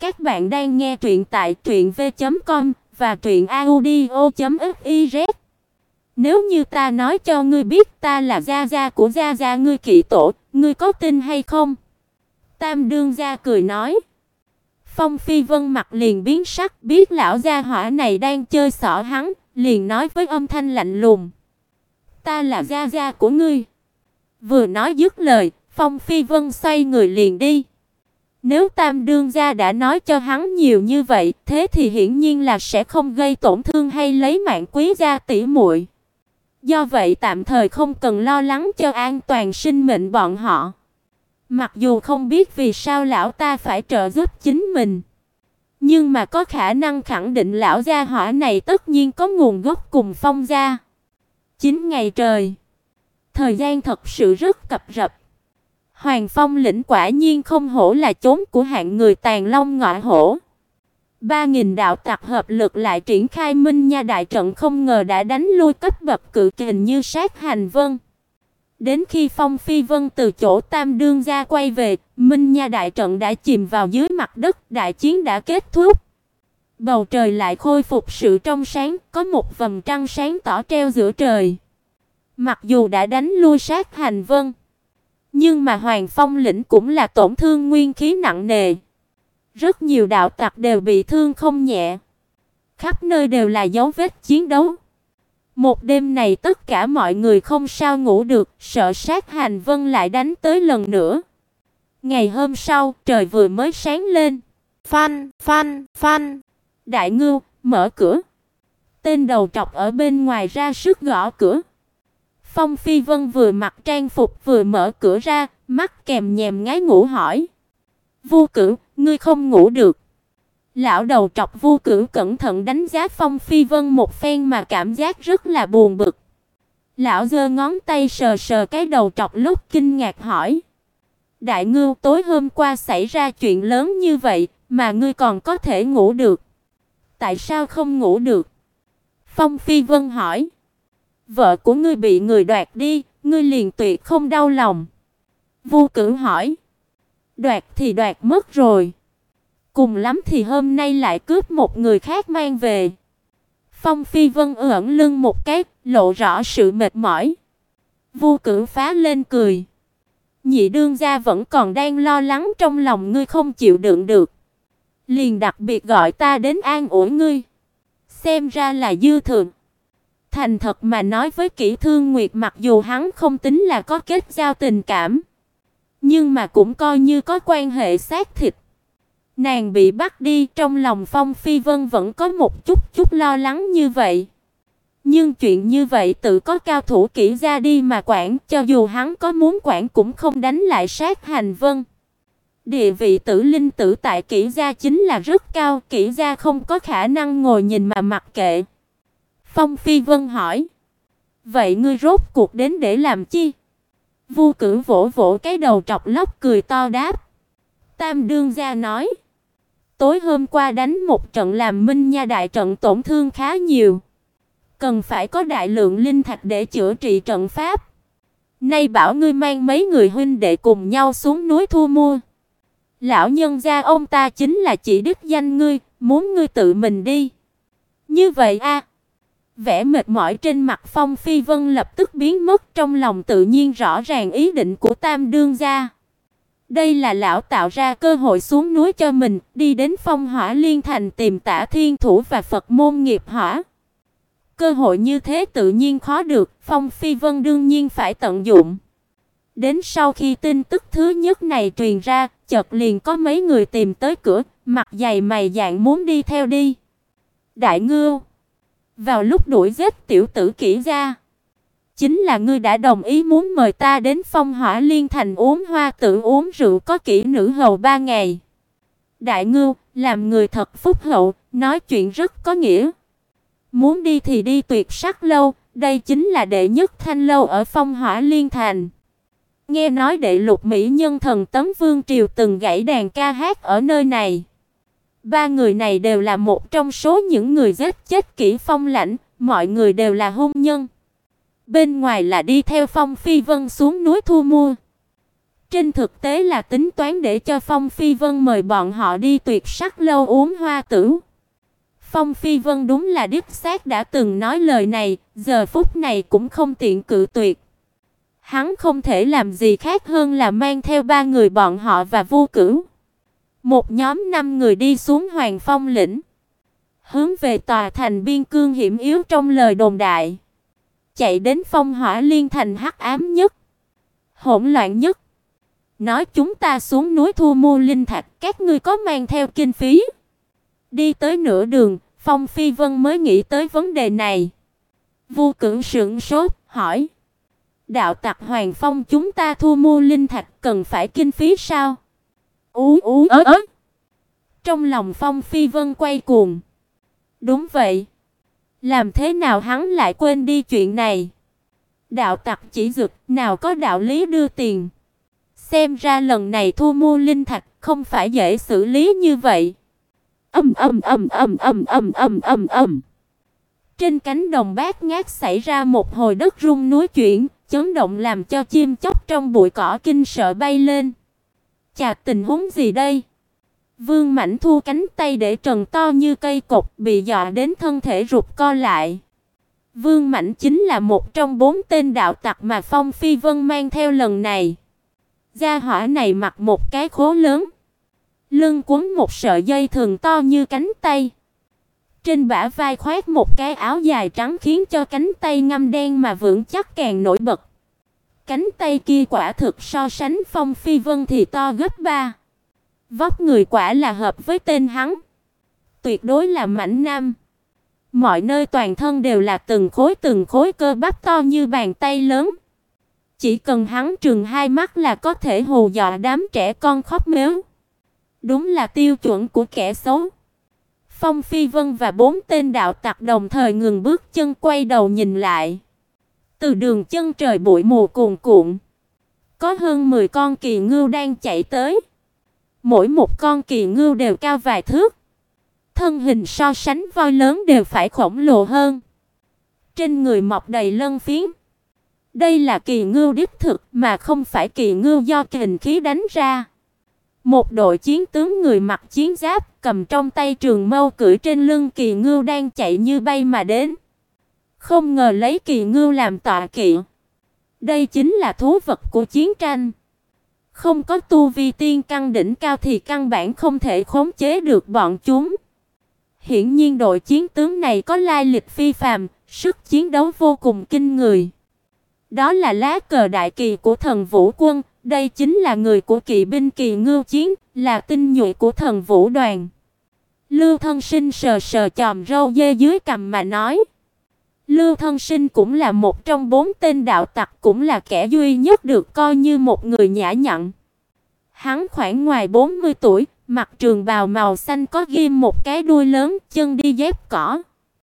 Các bạn đang nghe truyện tại truyệnv.com và truyệnaudio.fiz. Nếu như ta nói cho ngươi biết ta là gia gia của gia gia ngươi kỵ tổ, ngươi có tin hay không? Tam đương gia cười nói. Phong Phi Vân mặt liền biến sắc, biết lão gia hỏa này đang chơi xỏ hắn, liền nói với âm thanh lạnh lùng: "Ta là gia gia của ngươi." Vừa nói dứt lời, Phong Phi Vân xoay người liền đi. Nếu Tam đương gia đã nói cho hắn nhiều như vậy, thế thì hiển nhiên là sẽ không gây tổn thương hay lấy mạng quý gia tỷ muội. Do vậy tạm thời không cần lo lắng cho an toàn sinh mệnh bọn họ. Mặc dù không biết vì sao lão ta phải trợ giúp chính mình, nhưng mà có khả năng khẳng định lão gia hỏa này tất nhiên có nguồn gốc cùng Phong gia. 9 ngày trời. Thời gian thật sự rất cập rập. Hoàng Phong lĩnh quả nhiên không hổ là chốn của hạng người tàn long ngọa hổ. Ba nghìn đạo tập hợp lực lại triển khai Minh Nha đại trận không ngờ đã đánh lui cấp bậc cự kình như sát hành vân. Đến khi Phong Phi Vân từ chỗ Tam đương gia quay về, Minh Nha đại trận đã chìm vào dưới mặt đất, đại chiến đã kết thúc. Bầu trời lại khôi phục sự trong sáng, có một vầng trăng sáng tỏ treo giữa trời. Mặc dù đã đánh lui sát hành vân, nhưng mà Hoàng Phong lĩnh cũng là tổn thương nguyên khí nặng nề. Rất nhiều đạo tặc đều bị thương không nhẹ. Khắp nơi đều là dấu vết chiến đấu. Một đêm này tất cả mọi người không sao ngủ được, sợ sát hành vân lại đánh tới lần nữa. Ngày hôm sau, trời vừa mới sáng lên. Phanh, phanh, phanh. Đại ngưu, mở cửa. Tên đầu trọc ở bên ngoài ra sức gõ cửa. Phong Phi Vân vừa mặc trang phục vừa mở cửa ra, mắt kèm nhèm ngái ngủ hỏi: "Vu Cửu, ngươi không ngủ được?" Lão đầu trọc Vu Cửu cẩn thận đánh giá Phong Phi Vân một phen mà cảm giác rất là buồn bực. Lão giơ ngón tay sờ sờ cái đầu trọc lúc kinh ngạc hỏi: "Đại ngưu, tối hôm qua xảy ra chuyện lớn như vậy mà ngươi còn có thể ngủ được? Tại sao không ngủ được?" Phong Phi Vân hỏi: Vợ của ngươi bị người đoạt đi, ngươi liền tuyệt không đau lòng. Vu Cửu hỏi. Đoạt thì đoạt mất rồi. Cùng lắm thì hôm nay lại cướp một người khác mang về. Phong Phi Vân ưỡn lưng một cái, lộ rõ sự mệt mỏi. Vu Cửu phá lên cười. Nhị đương gia vẫn còn đang lo lắng trong lòng ngươi không chịu đựng được. Liền đặc biệt gọi ta đến an ủi ngươi. Xem ra là dư thượng. Thành thật mà nói với Kỷ Thương Nguyệt mặc dù hắn không tính là có kết giao tình cảm, nhưng mà cũng coi như có quan hệ xác thịt. Nàng bị bắt đi, trong lòng Phong Phi Vân vẫn có một chút chút lo lắng như vậy. Nhưng chuyện như vậy tự có cao thủ kỹ ra đi mà quản, cho dù hắn có muốn quản cũng không đánh lại sát hành vân. Địa vị tử linh tử tại kỹ gia chính là rất cao, kỹ gia không có khả năng ngồi nhìn mà mặc kệ. Phong Phi Vân hỏi: "Vậy ngươi rốt cuộc đến để làm chi?" Vu Cử vỗ vỗ cái đầu trọc lóc cười to đáp: "Tam đương gia nói: Tối hôm qua đánh một trận làm Minh Nha đại trận tổn thương khá nhiều, cần phải có đại lượng linh thạch để chữa trị trận pháp. Nay bảo ngươi mang mấy người huynh đệ cùng nhau xuống núi thu mua. Lão nhân gia ông ta chính là chỉ đích danh ngươi, muốn ngươi tự mình đi. Như vậy a, Vẻ mệt mỏi trên mặt Phong Phi Vân lập tức biến mất, trong lòng tự nhiên rõ ràng ý định của Tam đương gia. Đây là lão tạo ra cơ hội xuống núi cho mình, đi đến Phong Hỏa Liên Thành tìm Tả Thiên Thủ và Phật môn nghiệp hỏa. Cơ hội như thế tự nhiên khó được, Phong Phi Vân đương nhiên phải tận dụng. Đến sau khi tin tức thứ nhất này truyền ra, chợt liền có mấy người tìm tới cửa, mặt dày mày dạn muốn đi theo đi. Đại Ngưu vào lúc đuổi giết tiểu tử kỹ gia, chính là ngươi đã đồng ý muốn mời ta đến Phong Hỏa Liên Thành uống hoa tử uống rượu có kỹ nữ hầu ba ngày. Đại ngưu, làm người thật phúc hậu, nói chuyện rất có nghĩa. Muốn đi thì đi Tuyệt Sắc lâu, đây chính là đệ nhất thanh lâu ở Phong Hỏa Liên Thành. Nghe nói đệ lục mỹ nhân thần tấm vương triều từng gãy đàn ca hát ở nơi này. Ba người này đều là một trong số những người giết chết Kỷ Phong lãnh, mọi người đều là hung nhân. Bên ngoài là đi theo Phong Phi Vân xuống núi thu mua. Trên thực tế là tính toán để cho Phong Phi Vân mời bọn họ đi tuyệt sắc lâu uống hoa tử. Phong Phi Vân đúng là đích xác đã từng nói lời này, giờ phút này cũng không tiện cự tuyệt. Hắn không thể làm gì khác hơn là mang theo ba người bọn họ và Vu Cửu. Một nhóm năm người đi xuống Hoàng Phong lĩnh, hướng về tòa thành biên cương hiểm yếu trong lời đồn đại, chạy đến Phong Hỏa Liên thành hắc ám nhất, hỗn loạn nhất. Nói chúng ta xuống núi thu mua linh thạch, các ngươi có mang theo kinh phí? Đi tới nửa đường, Phong Phi Vân mới nghĩ tới vấn đề này. Vu Cửu sững sốt, hỏi: "Đạo tặc Hoàng Phong chúng ta thu mua linh thạch cần phải kinh phí sao?" Ú ú ớ ớ. Trong lòng Phong Phi Vân quay cuồng. Đúng vậy. Làm thế nào hắn lại quên đi chuyện này? Đạo tặc chỉ dực, nào có đạo lý đưa tiền. Xem ra lần này thu mua linh thạch không phải dễ xử lý như vậy. Ầm ầm ầm ầm ầm ầm ầm ầm ầm. Trên cánh đồng bát ngát xảy ra một hồi đất rung núi chuyển, chấn động làm cho chim chóc trong bụi cỏ kinh sợ bay lên. Chà tình huống gì đây? Vương Mãnh thu cánh tay để trần to như cây cột, bị dọa đến thân thể rụt co lại. Vương Mãnh chính là một trong bốn tên đạo tặc mà Phong Phi Vân mang theo lần này. Gia hỏa này mặc một cái khố lớn, lưng quấn một sợi dây thường to như cánh tay. Trên bả vai khoác một cái áo dài trắng khiến cho cánh tay ngăm đen mà vững chắc càng nổi bật. Cánh tay kia quả thực so sánh Phong Phi Vân thì to gấp ba. Vóc người quả là hợp với tên hắn. Tuyệt đối là mảnh nam. Mọi nơi toàn thân đều là từng khối từng khối cơ bắp to như bàn tay lớn. Chỉ cần hắn trừng hai mắt là có thể hù dọa đám trẻ con khóc mếu. Đúng là tiêu chuẩn của kẻ xấu. Phong Phi Vân và bốn tên đạo tặc đồng thời ngừng bước chân quay đầu nhìn lại. Từ đường chân trời bụi mù cuồn cuộn, có hơn 10 con kỳ ngưu đang chạy tới. Mỗi một con kỳ ngưu đều cao vài thước. Thân hình so sánh voi lớn đều phải khổng lồ hơn. Trên người mọc đầy lân phiến. Đây là kỳ ngưu đích thực mà không phải kỳ ngưu do kình khí đánh ra. Một đội chiến tướng người mặc chiến giáp, cầm trong tay trường mâu cưỡi trên lưng kỳ ngưu đang chạy như bay mà đến. Không ngờ lấy kỳ ngưu làm tọa kỵ. Đây chính là thú vật của chiến tranh. Không có tu vi tiên căn đỉnh cao thì căn bản không thể khống chế được bọn chúng. Hiển nhiên đội chiến tướng này có lai lịch phi phàm, sức chiến đấu vô cùng kinh người. Đó là lá cờ đại kỳ của thần Vũ quân, đây chính là người của kỵ binh kỳ ngưu chiến, là tinh nhuệ của thần Vũ đoàn. Lưu Thân Sinh sờ sờ chòm râu dê dưới cằm mà nói: Lưu Thân Sinh cũng là một trong bốn tên đạo tặc, cũng là kẻ duy nhất được coi như một người nhã nhặn. Hắn khoảng ngoài 40 tuổi, mặc trường bào màu xanh có ghim một cái đuôi lớn, chân đi dép cỏ.